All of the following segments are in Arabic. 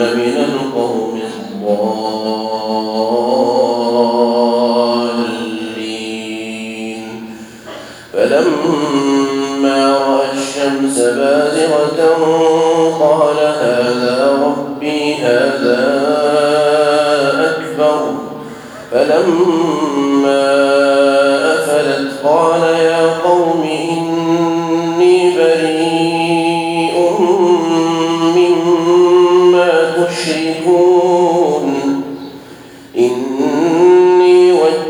من القوم الضالين. فلما رأى الشمس بازغة قال هذا ربي هذا أكبر. فلما أفلت قال يا قوم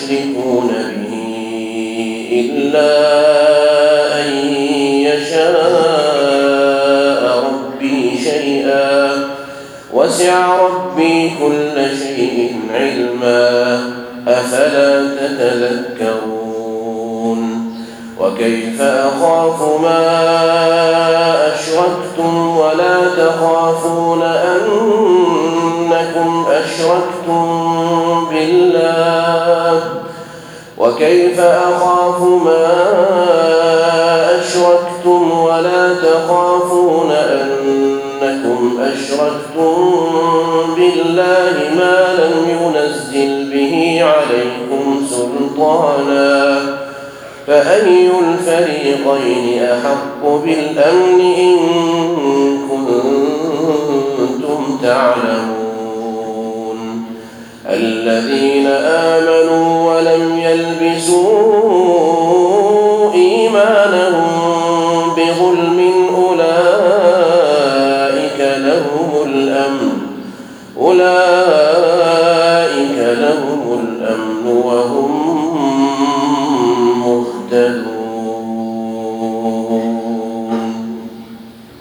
ما تشركون به إلا أن يشاء ربي شيئا. وسع ربي كل شيء علما. أفلا تتذكرون؟ وكيف أخاف ما أشركتم ولا تخافون أنكم أشركتم بالله وكيف أخاف ما أشركتم ولا تخافون أنكم أشركتم بالله ما لم ينزل به عليكم سلطانا فأي الفريقين أحق بالأمن إن كنتم تعلمون الذين آمنوا ولم يلبسوا إيمانهم بظلم أولئك لهم الأمن أولئك لهم الأمن وهم مهتدون.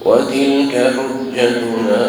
وتلك حجتنا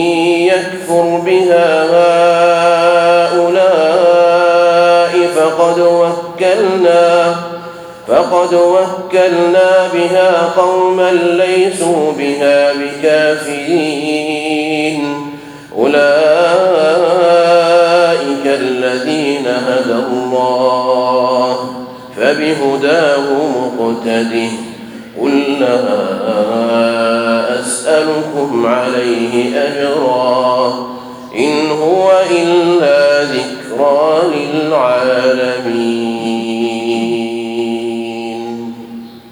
يكفر بها هؤلاء فقد وكلنا فقد وكلنا بها قوما ليسوا بها بكافرين. أولئك الذين هدى الله فبهداه مقتده. قل لا أسألكم عليه أجرا إن هو إلا ذكرى للعالمين